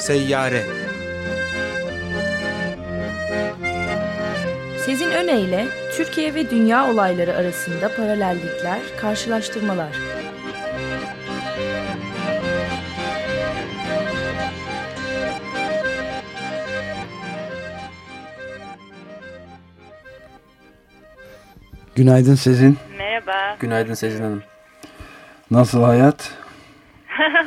Seyyare Sezin Öne Türkiye ve dünya olayları arasında paralellikler, karşılaştırmalar. Günaydın Sezin. Merhaba. Günaydın Sezin Hanım. Nasıl hayat?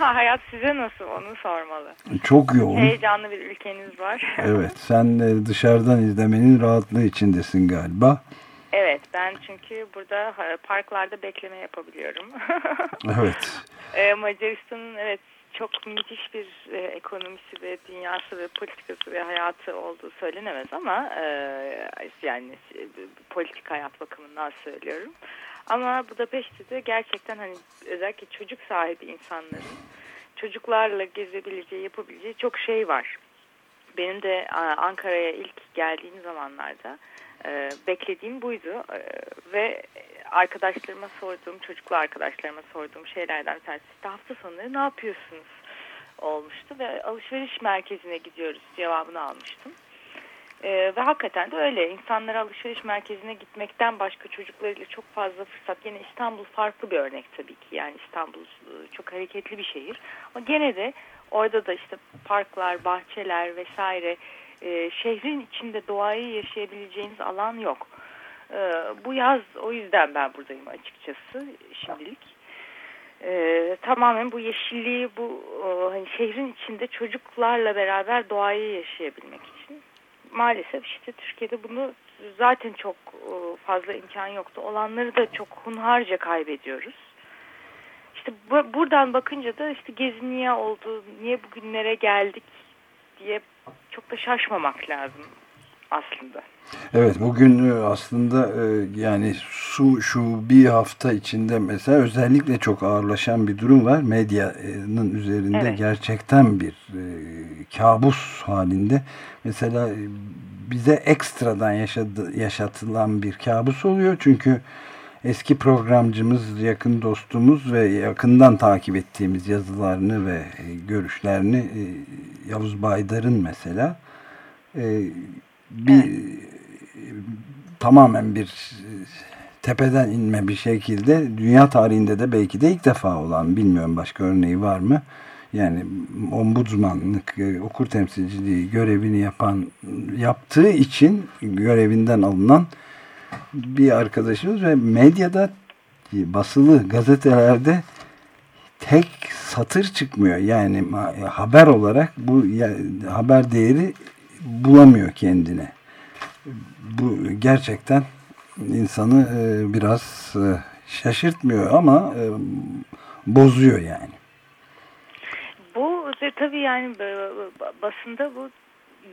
Hayat size nasıl onu sormalı. Çok yoğun. Heyecanlı bir ülkeniz var. evet sen dışarıdan izlemenin rahatlığı içindesin galiba. Evet ben çünkü burada parklarda bekleme yapabiliyorum. evet. Ee, Macaristan'ın evet çok müthiş bir e, ekonomisi ve dünyası ve politikası ve hayatı olduğu söylenemez ama e, yani e, politik hayat bakımından söylüyorum. Ama Budapeşte de gerçekten hani özellikle çocuk sahibi insanların çocuklarla gezebileceği, yapabileceği çok şey var. Benim de Ankara'ya ilk geldiğim zamanlarda e, beklediğim buydu e, ve arkadaşlarıma sorduğum, çocuklu arkadaşlarıma sorduğum şeylerden bir tanesi işte hafta sonları ne yapıyorsunuz olmuştu ve alışveriş merkezine gidiyoruz cevabını almıştım. Ee, ve hakikaten de öyle. İnsanlara alışveriş merkezine gitmekten başka çocuklarıyla çok fazla fırsat. Yine İstanbul farklı bir örnek tabii ki. Yani İstanbul e, çok hareketli bir şehir. Ama gene de orada da işte parklar, bahçeler vesaire e, şehrin içinde doğayı yaşayabileceğiniz alan yok. E, bu yaz o yüzden ben buradayım açıkçası şimdilik. E, tamamen bu yeşilliği bu e, hani şehrin içinde çocuklarla beraber doğayı yaşayabilmek için. Maalesef işte Türkiye'de bunu zaten çok e, fazla imkan yoktu. Olanları da çok hunharca kaybediyoruz. İşte bu, buradan bakınca da işte gezi niye oldu, niye bugünlere geldik diye çok da şaşmamak lazım aslında. Evet bugün e, aslında e, yani su şu bir hafta içinde mesela özellikle çok ağırlaşan bir durum var. Medyanın üzerinde evet. gerçekten bir e, kabus halinde. Mesela bize ekstradan yaşadı, yaşatılan bir kabus oluyor. Çünkü eski programcımız, yakın dostumuz ve yakından takip ettiğimiz yazılarını ve görüşlerini Yavuz Baydar'ın mesela bir evet tamamen bir e, tepeden inme bir şekilde dünya tarihinde de belki de ilk defa olan bilmiyorum başka örneği var mı? Yani ombudsmanlık, e, okur temsilciliği görevini yapan yaptığı için görevinden alınan bir arkadaşımız ve medyada basılı gazetelerde tek satır çıkmıyor. Yani haber olarak bu haber değeri bulamıyor kendine bu gerçekten insanı e, biraz e, şaşırtmıyor ama e, bozuyor yani. Bu tabii yani basında bu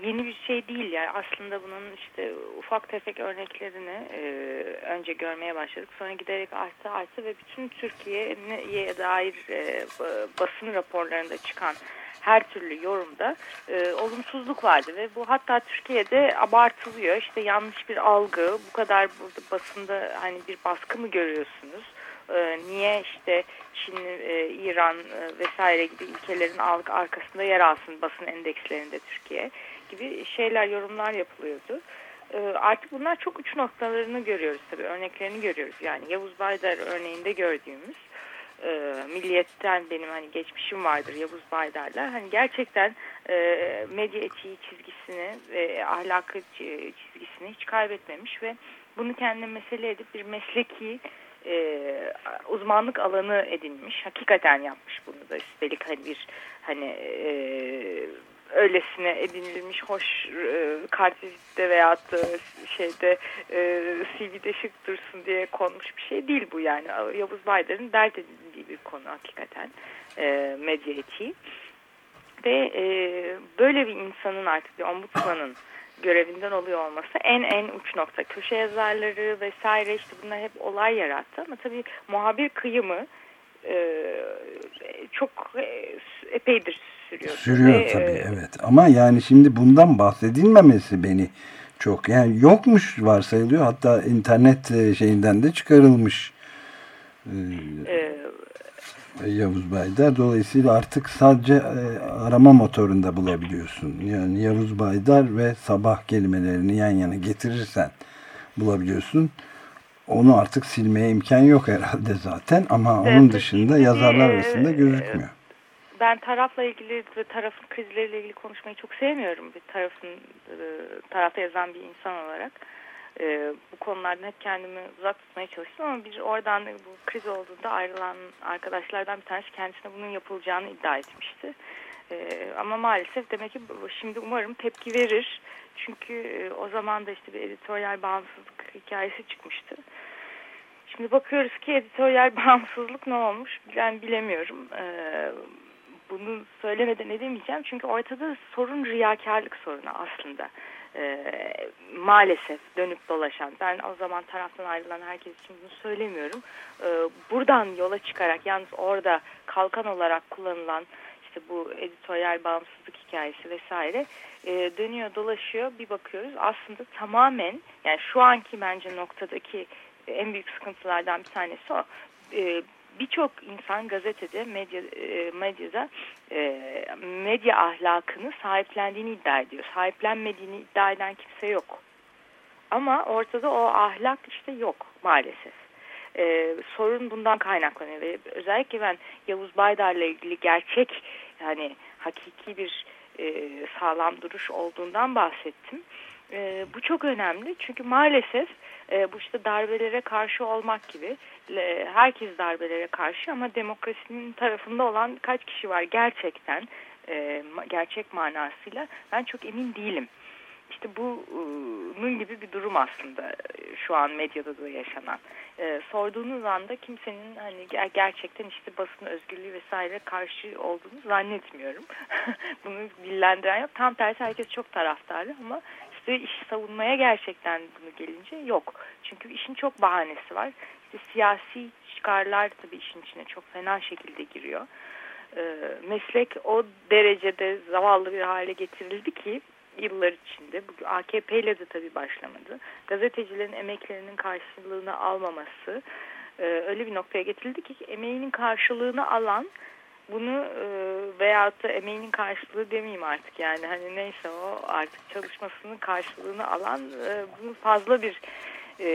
yeni bir şey değil yani aslında bunun işte ufak tefek örneklerini önce görmeye başladık sonra giderek arttı arttı ve bütün Türkiye'ye dair basın raporlarında çıkan her türlü yorumda olumsuzluk vardı ve bu hatta Türkiye'de abartılıyor. İşte yanlış bir algı, bu kadar burada basında hani bir baskı mı görüyorsunuz? E, niye işte Çin, e, İran e, vesaire gibi ülkelerin arkasında yer alsın basın endekslerinde Türkiye gibi şeyler, yorumlar yapılıyordu. E, artık bunlar çok uç noktalarını görüyoruz tabii, örneklerini görüyoruz. Yani Yavuz Baydar örneğinde gördüğümüz e, milliyetten benim hani geçmişim vardır Yavuz Baydar'la. Hani gerçekten medya etiği çizgisini ve ahlakı çizgisini hiç kaybetmemiş ve bunu kendine mesele edip bir mesleki e, uzmanlık alanı edinmiş. Hakikaten yapmış bunu da üstelik hani bir hani e, öylesine edinilmiş hoş e, kartvizite veyahut da şeyde e, CV'de şık dursun diye konmuş bir şey değil bu yani. Yavuz Baydar'ın dert edindiği bir konu hakikaten e, medya etiği. Ve e, böyle bir insanın artık bir ombudsmanın görevinden oluyor olması en en uç nokta. Köşe yazarları vesaire işte bunlar hep olay yarattı ama tabii muhabir kıyımı e, çok e, epeydir sürüyor. Sürüyor Ve, tabii e, evet ama yani şimdi bundan bahsedilmemesi beni çok yani yokmuş varsayılıyor hatta internet e, şeyinden de çıkarılmış Ee, Yavuz Baydar. Dolayısıyla artık sadece e, arama motorunda bulabiliyorsun. Yani Yavuz Baydar ve sabah kelimelerini yan yana getirirsen bulabiliyorsun. Onu artık silmeye imkan yok herhalde zaten ama evet, onun dışında yazarlar arasında gözükmüyor. Ben tarafla ilgili ve tarafın krizleriyle ilgili konuşmayı çok sevmiyorum. Bir tarafın e, tarafta yazan bir insan olarak e, bu konulardan hep kendimi uzak tutmaya çalıştım ama bir oradan bu kriz olduğunda ayrılan arkadaşlardan bir tanesi kendisine bunun yapılacağını iddia etmişti. E, ama maalesef demek ki şimdi umarım tepki verir. Çünkü e, o zaman da işte bir editoryal bağımsızlık hikayesi çıkmıştı. Şimdi bakıyoruz ki editoryal bağımsızlık ne olmuş ben bilemiyorum. Ee, bunu söylemeden edemeyeceğim çünkü ortada sorun riyakarlık sorunu aslında e, maalesef dönüp dolaşan ben o zaman taraftan ayrılan herkes için bunu söylemiyorum e, buradan yola çıkarak yalnız orada kalkan olarak kullanılan işte bu editoryal bağımsızlık hikayesi vesaire e, dönüyor dolaşıyor bir bakıyoruz. Aslında tamamen yani şu anki bence noktadaki en büyük sıkıntılardan bir tanesi o. E, birçok insan gazetede, medya, e, medyada e, medya ahlakını sahiplendiğini iddia ediyor. Sahiplenmediğini iddia eden kimse yok. Ama ortada o ahlak işte yok maalesef. Ee, sorun bundan kaynaklanıyor ve özellikle ben Yavuz Baydar'la ilgili gerçek yani hakiki bir e, sağlam duruş olduğundan bahsettim. E, bu çok önemli çünkü maalesef e, bu işte darbelere karşı olmak gibi e, herkes darbelere karşı ama demokrasinin tarafında olan kaç kişi var gerçekten e, gerçek manasıyla ben çok emin değilim. İşte bunun gibi bir durum aslında e, şu an medyada da yaşanan. Sorduğunuz anda kimsenin hani gerçekten işte basın özgürlüğü vesaire karşı olduğunu zannetmiyorum. Bunu dillendiren yok. Tam tersi herkes çok taraftarlı ama işte iş savunmaya gerçekten bunu gelince yok. Çünkü işin çok bahanesi var. İşte siyasi çıkarlar tabii işin içine çok fena şekilde giriyor. E, meslek o derecede zavallı bir hale getirildi ki yıllar içinde. Bu AKP ile de tabii başlamadı. Gazetecilerin emeklerinin karşılığını almaması e, öyle bir noktaya getirildi ki emeğinin karşılığını alan bunu e, veyahut da emeğinin karşılığı demeyeyim artık yani hani neyse o artık çalışmasının karşılığını alan e, bunu fazla bir e,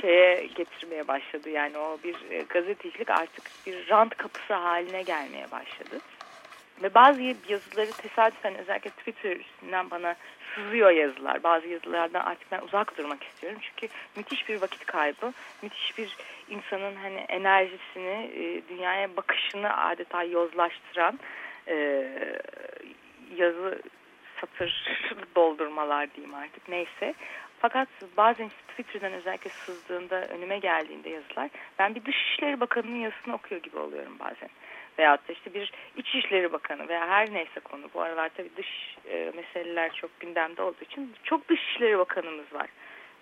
şeye getirmeye başladı yani o bir e, gazetecilik artık bir rant kapısı haline gelmeye başladı. Ve bazı yazıları tesadüfen özellikle Twitter üstünden bana sızıyor yazılar. Bazı yazılardan artık ben uzak durmak istiyorum. Çünkü müthiş bir vakit kaybı, müthiş bir insanın hani enerjisini, e, dünyaya bakışını adeta yozlaştıran e, yazı satır doldurmalar diyeyim artık neyse. Fakat bazen Twitter'dan özellikle sızdığında önüme geldiğinde yazılar ben bir Dışişleri Bakanı'nın yazısını okuyor gibi oluyorum bazen veyahut da işte bir İçişleri Bakanı veya her neyse konu. Bu aralar tabii dış e, meseleler çok gündemde olduğu için çok Dışişleri Bakanımız var.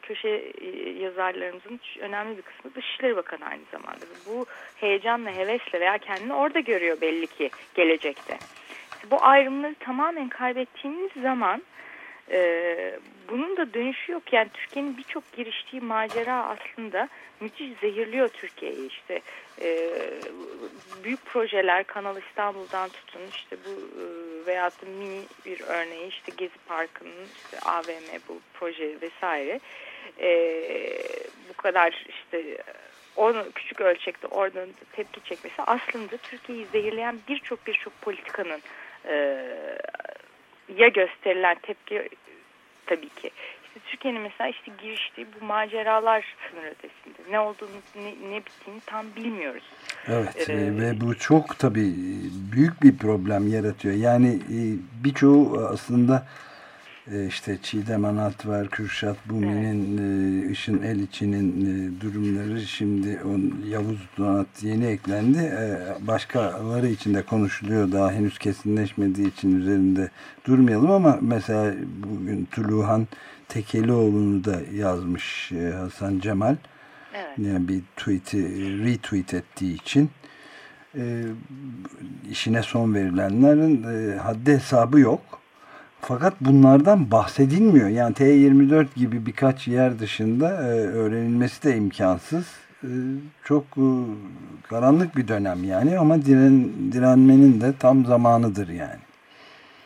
Köşe e, yazarlarımızın önemli bir kısmı Dışişleri Bakanı aynı zamanda. Bu heyecanla, hevesle veya kendini orada görüyor belli ki gelecekte. Bu ayrımları tamamen kaybettiğiniz zaman e, bunun da dönüşü yok. Yani Türkiye'nin birçok giriştiği macera aslında müthiş zehirliyor Türkiye'yi işte. E, büyük projeler Kanal İstanbul'dan tutun işte bu e, veyahut da mini bir örneği işte Gezi Parkı'nın işte AVM bu proje vesaire. E, bu kadar işte onu küçük ölçekte oradan tepki çekmesi aslında Türkiye'yi zehirleyen birçok birçok politikanın e, ya gösterilen tepki tabii ki. İşte Türkiye'nin mesela işte giriştiği bu maceralar sınır ötesinde. Ne olduğunu, ne, ne bittiğini tam bilmiyoruz. Evet ee, ve bu çok tabii büyük bir problem yaratıyor. Yani e, birçoğu aslında e, işte Çiğdem Analt var, Kürşat Bumi'nin, evet. Işın Eliçi'nin e, durumları şimdi on, Yavuz Donat yeni eklendi. Başkaları için de konuşuluyor. Daha henüz kesinleşmediği için üzerinde durmayalım ama mesela bugün Tuluhan Tekelioğlu'nu da yazmış Hasan Cemal. Evet. Yani bir tweet'i retweet ettiği için işine son verilenlerin haddi hesabı yok fakat bunlardan bahsedilmiyor. Yani T24 gibi birkaç yer dışında e, öğrenilmesi de imkansız. e, çok e, karanlık bir dönem yani ama diren, direnmenin de tam zamanıdır yani.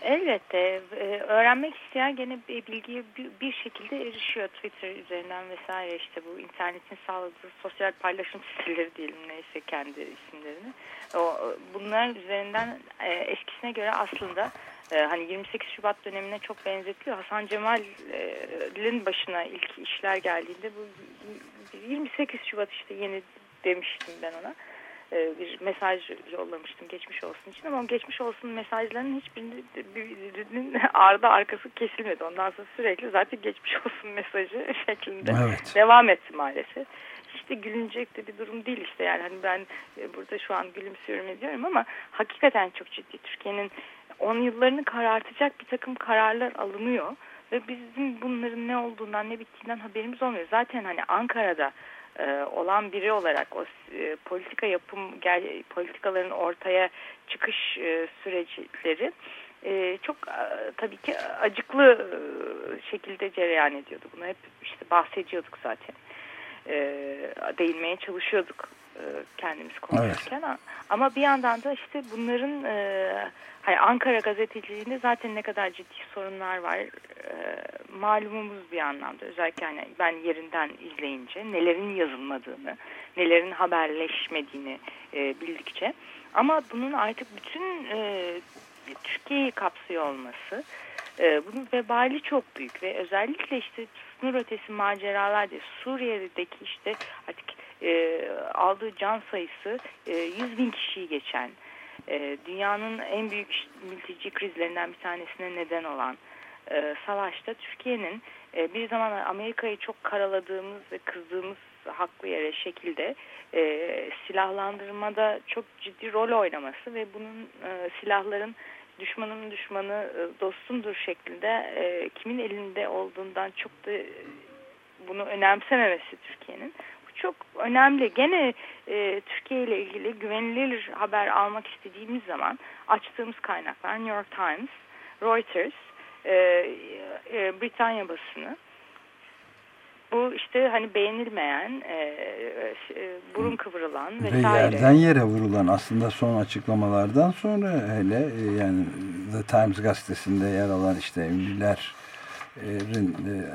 Elbette. E, öğrenmek isteyen gene bilgiye bir şekilde erişiyor. Twitter üzerinden vesaire işte bu internetin sağladığı sosyal paylaşım siteleri diyelim neyse kendi isimlerini. Bunlar üzerinden eskisine göre aslında hani 28 Şubat dönemine çok benzetiyor. Hasan Cemal'in başına ilk işler geldiğinde bu 28 Şubat işte yeni demiştim ben ona. E, bir mesaj yollamıştım geçmiş olsun için ama geçmiş olsun mesajlarının hiçbirinin ardı arkası kesilmedi. Ondan sonra sürekli zaten geçmiş olsun mesajı şeklinde evet. devam etti maalesef. İşte gülünecek de bir durum değil işte yani hani ben e, burada şu an gülümsüyorum ediyorum ama hakikaten çok ciddi Türkiye'nin 10 yıllarını karartacak bir takım kararlar alınıyor ve bizim bunların ne olduğundan ne bittiğinden haberimiz olmuyor. Zaten hani Ankara'da e, olan biri olarak o e, politika yapım gel, politikaların ortaya çıkış e, süreçleri e, çok e, tabii ki acıklı e, şekilde cereyan ediyordu. Bunu hep işte bahsediyorduk zaten. E, değinmeye çalışıyorduk e, kendimiz konuşurken. Evet. Ama bir yandan da işte bunların e, hani Ankara gazeteciliğinde zaten ne kadar ciddi sorunlar var e, malumumuz bir anlamda. Özellikle hani ben yerinden izleyince nelerin yazılmadığını, nelerin haberleşmediğini e, bildikçe. Ama bunun artık bütün e, Türkiye'yi kapsıyor olması, e, bunun vebali çok büyük ve özellikle işte sınır ötesi maceralar diye Suriye'deki işte artık e, aldığı can sayısı e, 100 bin kişiyi geçen, e, dünyanın en büyük mülteci krizlerinden bir tanesine neden olan e, savaşta Türkiye'nin e, bir zaman Amerika'yı çok karaladığımız ve kızdığımız haklı yere şekilde e, silahlandırmada çok ciddi rol oynaması ve bunun e, silahların düşmanın düşmanı e, dostumdur şeklinde e, kimin elinde olduğundan çok da bunu önemsememesi Türkiye'nin çok önemli. Gene e, Türkiye ile ilgili güvenilir haber almak istediğimiz zaman açtığımız kaynaklar New York Times, Reuters, e, e, Britanya basını. Bu işte hani beğenilmeyen, e, e, burun kıvrılan vesaire. Ve yerden yere vurulan aslında son açıklamalardan sonra hele e, yani The Times gazetesinde yer alan işte ünlüler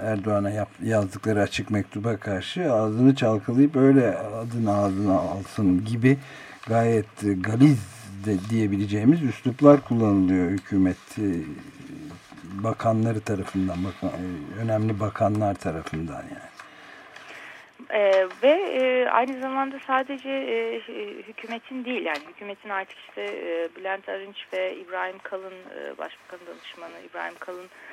Erdoğan'a yazdıkları açık mektuba karşı ağzını çalkalayıp öyle adını ağzına alsın gibi gayet galiz de diyebileceğimiz üsluplar kullanılıyor hükümet bakanları tarafından bakan, önemli bakanlar tarafından yani. Ee, ve e, aynı zamanda sadece e, hükümetin değil yani hükümetin artık işte e, Bülent Arınç ve İbrahim Kalın e, Başbakan Danışmanı İbrahim Kalın e,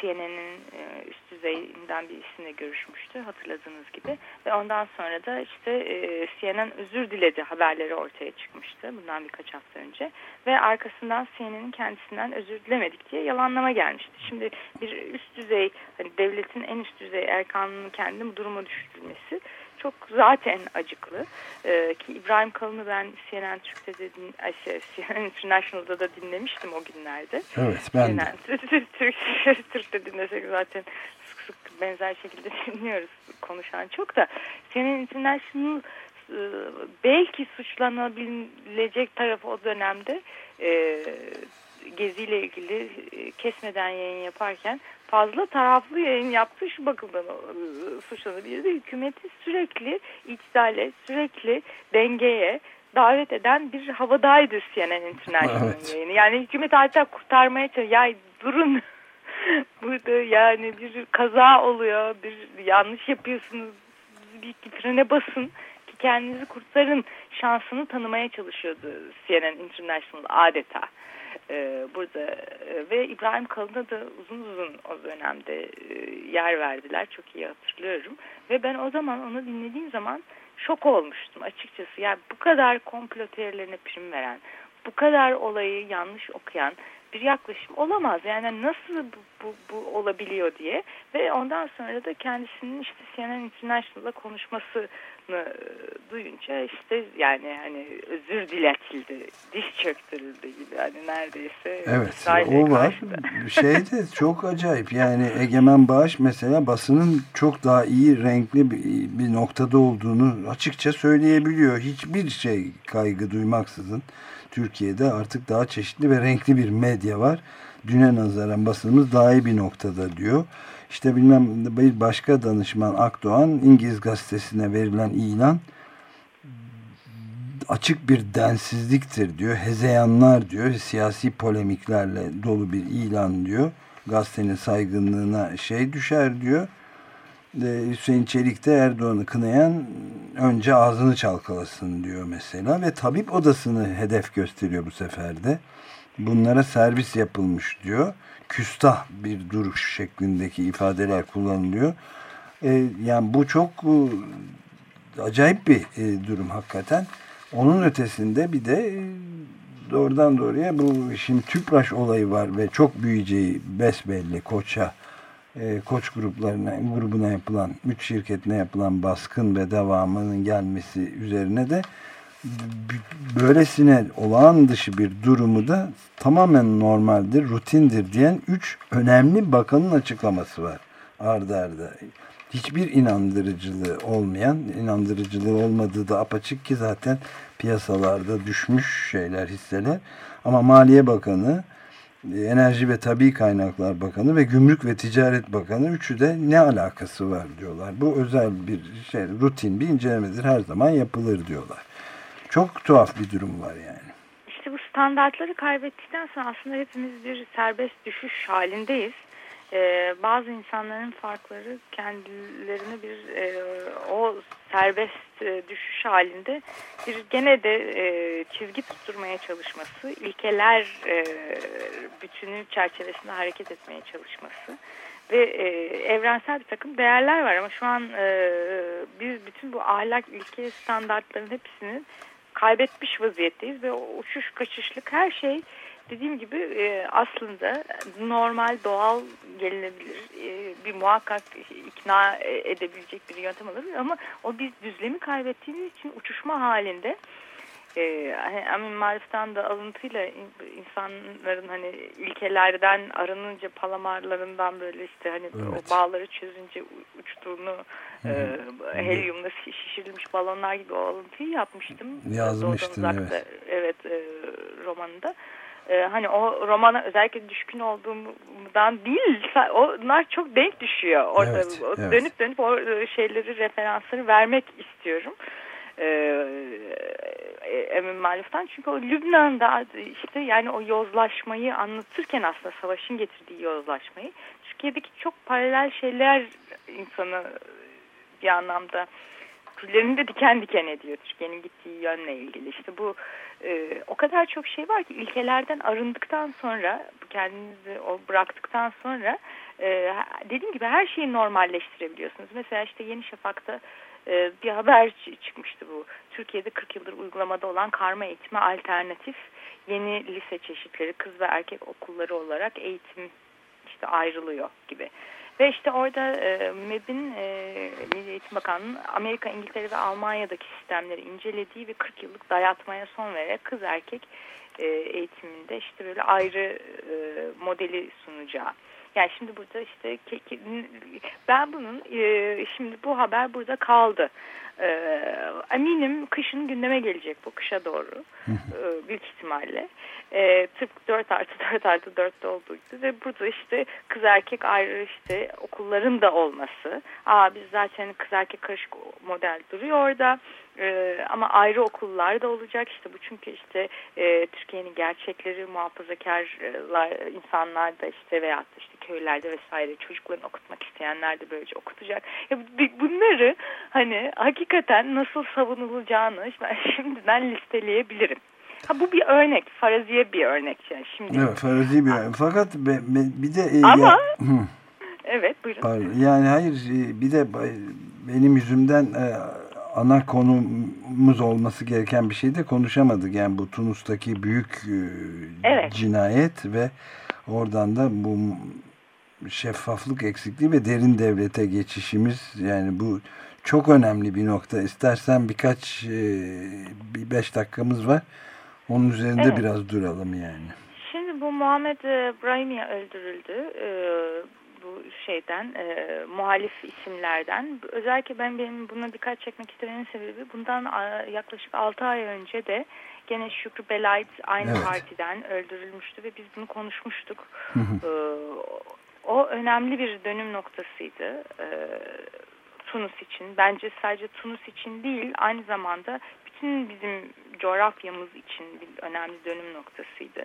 CNN'in e, üst düzeyinden birisiyle görüşmüştü hatırladığınız gibi ve ondan sonra da işte e, CNN özür diledi haberleri ortaya çıkmıştı bundan birkaç hafta önce ve arkasından CNN'in kendisinden özür dilemedik diye yalanlama gelmişti. Şimdi bir üst düzey hani devletin en üst düzey erkanının kendini bu duruma düşürülmesi çok zaten acıklı. Ee, ki İbrahim Kalın'ı ben CNN Türk'te de din, şey, CNN International'da da dinlemiştim o günlerde. Evet ben CNN, de. Türk, Türk'te dinlesek zaten sık sık benzer şekilde dinliyoruz konuşan çok da. CNN International e, belki suçlanabilecek tarafı o dönemde e, geziyle ilgili e, kesmeden yayın yaparken fazla taraflı yayın yaptığı şu bakımdan e, suçlanabilir de hükümeti sürekli içtale, sürekli dengeye davet eden bir havadaydı CNN International'ın evet. yayını. Yani hükümet hatta kurtarmaya çalışıyor. Ya durun burada yani bir kaza oluyor, bir yanlış yapıyorsunuz, bir frene basın ki kendinizi kurtarın şansını tanımaya çalışıyordu CNN International adeta e, burada e, ve İbrahim Kalın'a da uzun uzun o dönemde e, yer verdiler. Çok iyi hatırlıyorum. Ve ben o zaman onu dinlediğim zaman şok olmuştum açıkçası. Yani bu kadar komplo teorilerine prim veren bu kadar olayı yanlış okuyan bir yaklaşım olamaz. Yani nasıl bu, bu, bu olabiliyor diye ve ondan sonra da kendisinin işte CNN International'la konuşmasını e, duyunca işte yani hani özür diletildi, diş çöktürüldü gibi hani neredeyse. Evet o var. şey de çok acayip yani Egemen Bağış mesela basının çok daha iyi renkli bir, bir noktada olduğunu açıkça söyleyebiliyor. Hiçbir şey kaygı duymaksızın. Türkiye'de artık daha çeşitli ve renkli bir medya var. Düne nazaran basınımız daha iyi bir noktada diyor. İşte bilmem bir başka danışman Akdoğan İngiliz gazetesine verilen ilan açık bir densizliktir diyor. Hezeyanlar diyor. Siyasi polemiklerle dolu bir ilan diyor. Gazetenin saygınlığına şey düşer diyor. Hüseyin Çelik de Erdoğan'ı kınayan önce ağzını çalkalasın diyor mesela ve tabip odasını hedef gösteriyor bu sefer de. Bunlara servis yapılmış diyor. Küstah bir duruş şeklindeki ifadeler kullanılıyor. Ee, yani bu çok e, acayip bir e, durum hakikaten. Onun ötesinde bir de e, doğrudan doğruya bu şimdi Tüpraş olayı var ve çok büyüyeceği besbelli Koç'a e, koç gruplarına grubuna yapılan üç şirketine yapılan baskın ve devamının gelmesi üzerine de böylesine olağan dışı bir durumu da tamamen normaldir, rutindir diyen üç önemli bakanın açıklaması var ardarda. Arda. Hiçbir inandırıcılığı olmayan, inandırıcılığı olmadığı da apaçık ki zaten piyasalarda düşmüş şeyler, hisseler. Ama Maliye Bakanı, Enerji ve Tabi Kaynaklar Bakanı ve Gümrük ve Ticaret Bakanı üçü de ne alakası var diyorlar. Bu özel bir şey, rutin bir incelemedir her zaman yapılır diyorlar. Çok tuhaf bir durum var yani. İşte bu standartları kaybettikten sonra aslında hepimiz bir serbest düşüş halindeyiz. Ee, bazı insanların farkları kendilerini bir e, o serbest e, düşüş halinde bir gene de e, çizgi tutturmaya çalışması, ilkeler e, bütünü çerçevesinde hareket etmeye çalışması ve e, evrensel bir takım değerler var. Ama şu an e, biz bütün bu ahlak ilke standartların hepsinin kaybetmiş vaziyetteyiz ve o uçuş kaçışlık her şey dediğim gibi e, aslında normal doğal gelinebilir e, bir muhakkak ikna edebilecek bir yöntem olabilir ama o biz düzlemi kaybettiğimiz için uçuşma halinde e, hani Amin Marif'ten de alıntıyla insanların hani ilkelerden arınınca palamarlarından böyle işte hani evet. o bağları çözünce uçtuğunu e, helyumla şişirilmiş balonlar gibi o alıntıyı yapmıştım. Yazmıştın evet. Evet e, romanında. E, hani o romana özellikle düşkün olduğumdan değil onlar çok denk düşüyor. Orada evet, evet. dönüp dönüp o e, şeyleri referansları vermek istiyorum. E, Emin Maluf'tan. Çünkü o Lübnan'da işte yani o yozlaşmayı anlatırken aslında savaşın getirdiği yozlaşmayı Türkiye'deki çok paralel şeyler insanı bir anlamda tüylerini diken diken ediyor Türkiye'nin gittiği yönle ilgili. İşte bu e, o kadar çok şey var ki ilkelerden arındıktan sonra kendinizi o bıraktıktan sonra e, dediğim gibi her şeyi normalleştirebiliyorsunuz. Mesela işte Yeni Şafak'ta e, bir haber çıkmıştı bu. Türkiye'de 40 yıldır uygulamada olan karma eğitime alternatif yeni lise çeşitleri kız ve erkek okulları olarak eğitim işte ayrılıyor gibi. Ve işte orada e, MEB'in e, Milli Eğitim Bakanlığı'nın Amerika, İngiltere ve Almanya'daki sistemleri incelediği ve 40 yıllık dayatmaya son vererek kız erkek e, eğitiminde işte böyle ayrı e, modeli sunacağı. Yani şimdi burada işte ben bunun e, şimdi bu haber burada kaldı. E, eminim kışın gündeme gelecek bu kışa doğru e, büyük ihtimalle. E, tıpkı 4 artı 4 artı 4'te olduğu gibi ve burada işte kız erkek ayrı işte okulların da olması. Aa biz zaten kız erkek karışık model duruyor orada. Ee, ama ayrı okullar da olacak işte bu çünkü işte e, Türkiye'nin gerçekleri muhafazakarlar insanlar da işte veyahut da işte köylerde vesaire çocuklarını okutmak isteyenler de böylece okutacak. Ya, bunları hani hakikaten nasıl savunulacağını ben şimdiden listeleyebilirim. Ha bu bir örnek, faraziye bir örnek yani şimdi. Evet, farazi bir örnek. Fakat be, be, bir de e, ama ya, evet buyurun. Yani hayır e, bir de benim yüzümden e, ana konumuz olması gereken bir şey de konuşamadık. Yani bu Tunus'taki büyük e, evet. cinayet ve oradan da bu şeffaflık eksikliği ve derin devlete geçişimiz yani bu çok önemli bir nokta. İstersen birkaç e, bir beş dakikamız var. Onun üzerinde evet. biraz duralım yani. Şimdi bu Muhammed e, Brahimi öldürüldü. E, bu şeyden muhalif isimlerden. Özellikle ben benim buna dikkat çekmek istemenin sebebi bundan yaklaşık 6 ay önce de gene Şükrü Belayt aynı evet. partiden öldürülmüştü ve biz bunu konuşmuştuk. Hı hı. O önemli bir dönüm noktasıydı. Tunus için. Bence sadece Tunus için değil aynı zamanda bütün bizim coğrafyamız için bir önemli dönüm noktasıydı.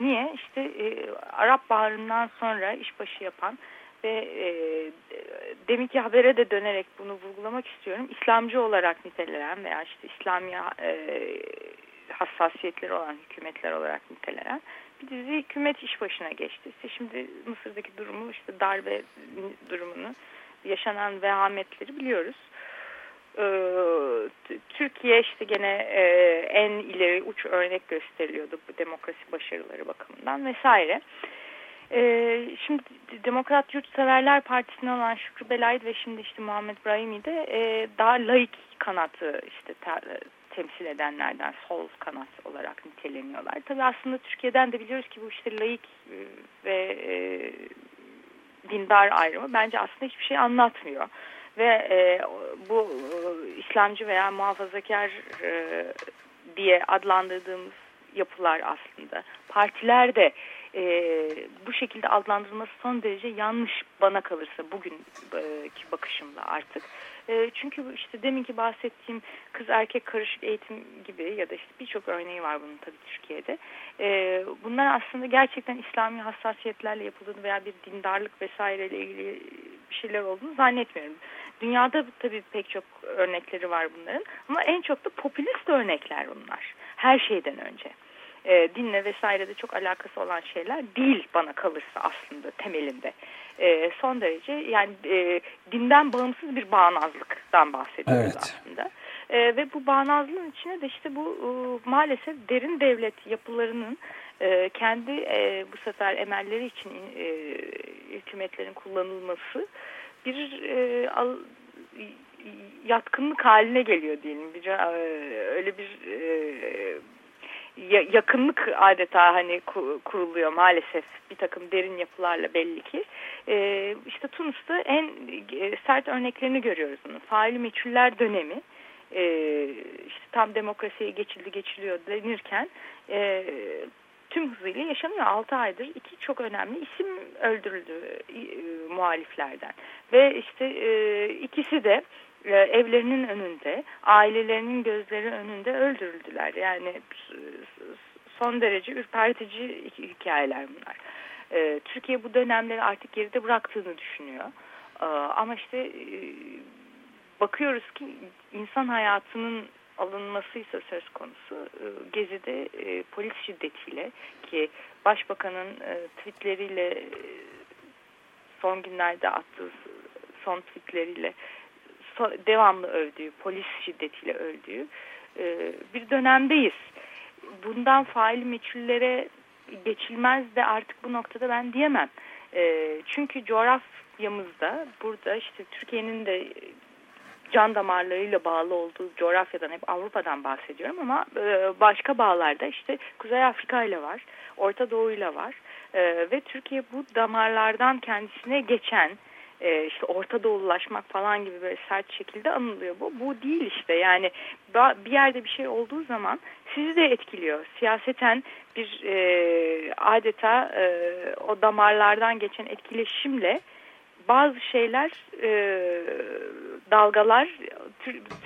Niye? İşte e, Arap Baharı'ndan sonra işbaşı yapan ve e, deminki habere de dönerek bunu vurgulamak istiyorum. İslamcı olarak nitelenen veya işte İslami e, hassasiyetleri olan hükümetler olarak nitelenen bir dizi hükümet iş başına geçti. İşte şimdi Mısır'daki durumu işte darbe durumunu yaşanan vehametleri biliyoruz. Ee, Türkiye işte gene e, en ileri uç örnek gösteriliyordu bu demokrasi başarıları bakımından vesaire. Ee, şimdi Demokrat Yurtseverler Partisi'ne olan Şükrü Belayit ve şimdi işte Muhammed Brahimi de e, daha laik kanatı işte temsil edenlerden sol kanat olarak niteleniyorlar. Tabi aslında Türkiye'den de biliyoruz ki bu işte laik e, ve dindar ayrımı bence aslında hiçbir şey anlatmıyor. Ve e, bu e, İslamcı veya muhafazakar e, diye adlandırdığımız yapılar aslında. Partiler de e, bu şekilde adlandırılması son derece yanlış bana kalırsa bugünkü bakışımla artık. E, çünkü işte deminki bahsettiğim kız erkek karışık eğitim gibi ya da işte birçok örneği var bunun tabii Türkiye'de. E, bunlar aslında gerçekten İslami hassasiyetlerle yapıldığını veya bir dindarlık vesaireyle ilgili bir şeyler olduğunu zannetmiyorum. Dünyada tabii pek çok örnekleri var bunların ama en çok da popülist örnekler bunlar her şeyden önce e, dinle vesairede çok alakası olan şeyler değil bana kalırsa aslında temelinde. E, son derece yani e, dinden bağımsız bir bağnazlıktan bahsediyoruz evet. aslında. E, ve bu bağnazlığın içine de işte bu e, maalesef derin devlet yapılarının e, kendi e, bu sefer emelleri için e, hükümetlerin kullanılması bir e, al, yatkınlık haline geliyor diyelim. Bir, e, öyle bir e, yakınlık adeta hani kuruluyor maalesef bir takım derin yapılarla belli ki. E, işte Tunus'ta en e, sert örneklerini görüyoruz bunun. Faili meçhuller dönemi e, işte tam demokrasiye geçildi geçiliyor denirken e, tüm hızıyla yaşanıyor. 6 aydır iki çok önemli isim öldürüldü muhaliflerden. Ve işte ikisi de evlerinin önünde, ailelerinin gözleri önünde öldürüldüler. Yani son derece ürpertici hikayeler bunlar. E, Türkiye bu dönemleri artık geride bıraktığını düşünüyor. E, ama işte bakıyoruz ki insan hayatının alınmasıysa söz konusu Gezi'de polis şiddetiyle ki başbakanın tweetleriyle son günlerde attığı son tweetleriyle devamlı övdüğü, polis şiddetiyle öldüğü e, bir dönemdeyiz. Bundan fail meçhullere geçilmez de artık bu noktada ben diyemem. E, çünkü coğrafyamızda burada işte Türkiye'nin de can damarlarıyla bağlı olduğu coğrafyadan hep Avrupa'dan bahsediyorum ama e, başka bağlarda işte Kuzey Afrika ile var, Orta Doğu ile var ve Türkiye bu damarlardan kendisine geçen e, işte Orta Doğulaşmak falan gibi böyle sert şekilde anılıyor bu. Bu değil işte yani bir yerde bir şey olduğu zaman sizi de etkiliyor. Siyaseten bir e, adeta e, o damarlardan geçen etkileşimle bazı şeyler e, dalgalar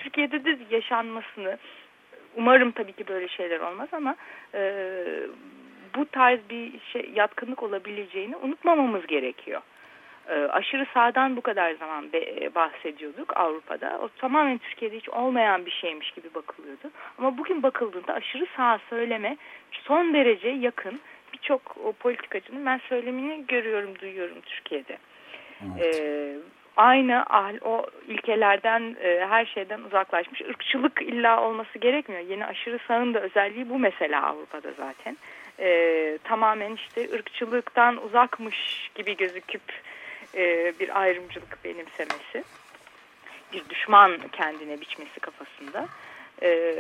Türkiye'de de yaşanmasını umarım tabii ki böyle şeyler olmaz ama e, bu tarz bir şey yatkınlık olabileceğini unutmamamız gerekiyor. Ee, aşırı sağdan bu kadar zaman e, bahsediyorduk Avrupa'da. O tamamen Türkiye'de hiç olmayan bir şeymiş gibi bakılıyordu. Ama bugün bakıldığında aşırı sağ söyleme son derece yakın birçok politikacının ben söylemini görüyorum, duyuyorum Türkiye'de. Evet. Ee, aynı o ilkelerden e, her şeyden uzaklaşmış. Irkçılık illa olması gerekmiyor. Yeni aşırı sağın da özelliği bu mesela Avrupa'da zaten. E, tamamen işte ırkçılıktan uzakmış gibi gözüküp e, bir ayrımcılık benimsemesi. Bir düşman kendine biçmesi kafasında. E,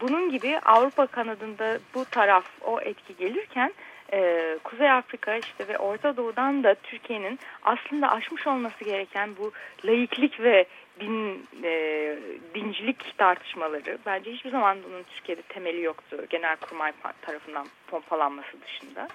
bunun gibi Avrupa kanadında bu taraf o etki gelirken e, Kuzey Afrika işte ve Orta Doğu'dan da Türkiye'nin aslında aşmış olması gereken bu laiklik ve din e, dincilik tartışmaları bence hiçbir zaman bunun Türkiye'de temeli yoktu. Genelkurmay tarafından pompalanması dışında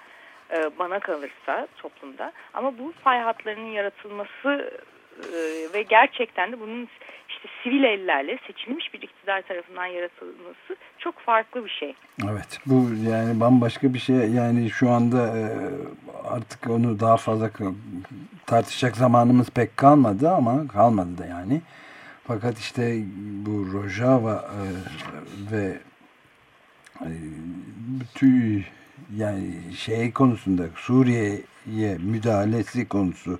e, bana kalırsa toplumda. Ama bu fay hatlarının yaratılması e, ve gerçekten de bunun işte sivil ellerle seçilmiş bir iktidar tarafından yaratılması çok farklı bir şey. Evet bu yani bambaşka bir şey yani şu anda e, artık onu daha fazla tartışacak zamanımız pek kalmadı ama kalmadı da yani. Fakat işte bu Rojava ve bütün yani şey konusunda Suriye'ye müdahalesi konusu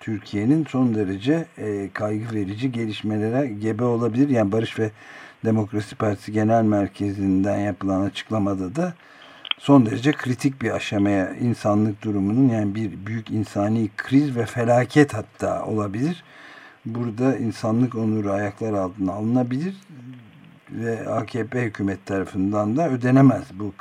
Türkiye'nin son derece e, kaygı verici gelişmelere gebe olabilir. Yani Barış ve Demokrasi Partisi Genel Merkezi'nden yapılan açıklamada da son derece kritik bir aşamaya insanlık durumunun yani bir büyük insani kriz ve felaket hatta olabilir. Burada insanlık onuru ayaklar altına alınabilir ve AKP hükümet tarafından da ödenemez bu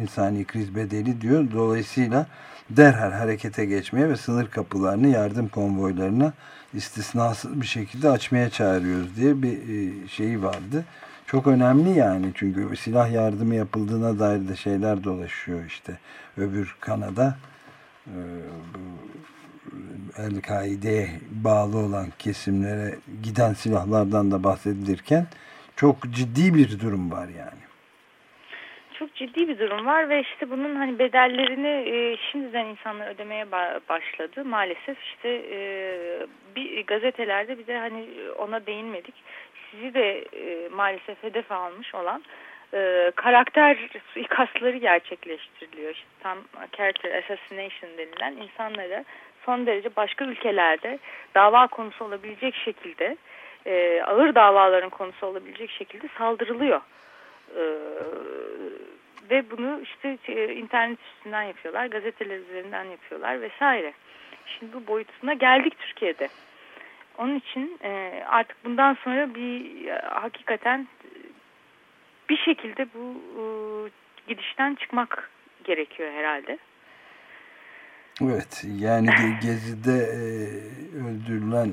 insani kriz bedeli diyor. Dolayısıyla derhal harekete geçmeye ve sınır kapılarını yardım konvoylarına istisnasız bir şekilde açmaya çağırıyoruz diye bir e, şeyi vardı. Çok önemli yani çünkü silah yardımı yapıldığına dair de şeyler dolaşıyor işte öbür Kanada e, El-Kaide'ye bağlı olan kesimlere giden silahlardan da bahsedilirken çok ciddi bir durum var yani çok ciddi bir durum var ve işte bunun hani bedellerini e, şimdiden insanlar ödemeye ba başladı. Maalesef işte e, bir gazetelerde bir de hani ona değinmedik. Sizi de e, maalesef hedef almış olan e, karakter suikastları gerçekleştiriliyor. İşte tam character assassination denilen insanlara son derece başka ülkelerde dava konusu olabilecek şekilde e, ağır davaların konusu olabilecek şekilde saldırılıyor. E, ve bunu işte e, internet üstünden yapıyorlar, gazeteler üzerinden yapıyorlar vesaire. Şimdi bu boyutuna geldik Türkiye'de. Onun için e, artık bundan sonra bir e, hakikaten bir şekilde bu e, gidişten çıkmak gerekiyor herhalde. Evet yani Gezi'de e, öldürülen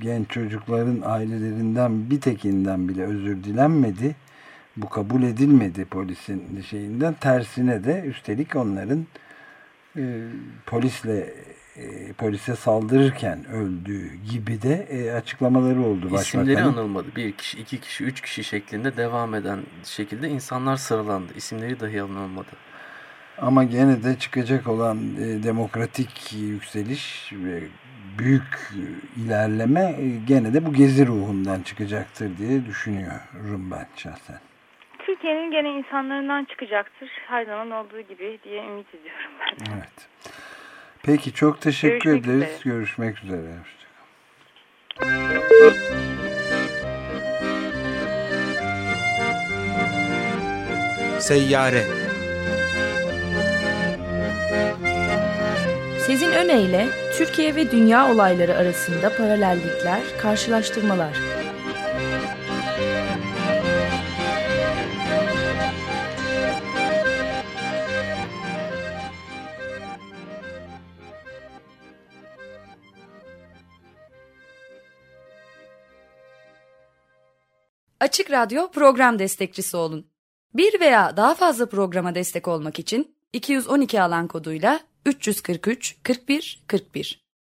genç çocukların ailelerinden bir tekinden bile özür dilenmedi bu kabul edilmedi polisin şeyinden. Tersine de üstelik onların e, polisle e, polise saldırırken öldüğü gibi de e, açıklamaları oldu. İsimleri anılmadı. Bir kişi, iki kişi, üç kişi şeklinde devam eden şekilde insanlar sıralandı. İsimleri dahi anılmadı. Ama gene de çıkacak olan e, demokratik yükseliş ve büyük ilerleme e, gene de bu gezi ruhundan çıkacaktır diye düşünüyorum ben şahsen. Türkiye'nin gene insanlarından çıkacaktır. Her zaman olduğu gibi diye ümit ediyorum ben. Evet. Peki çok teşekkür Görüşmek ederiz. Üzere. Görüşmek üzere. Seyyare Sezin Öne Türkiye ve dünya olayları arasında paralellikler, karşılaştırmalar. Açık Radyo program destekçisi olun. Bir veya daha fazla programa destek olmak için 212 alan koduyla 343 41 41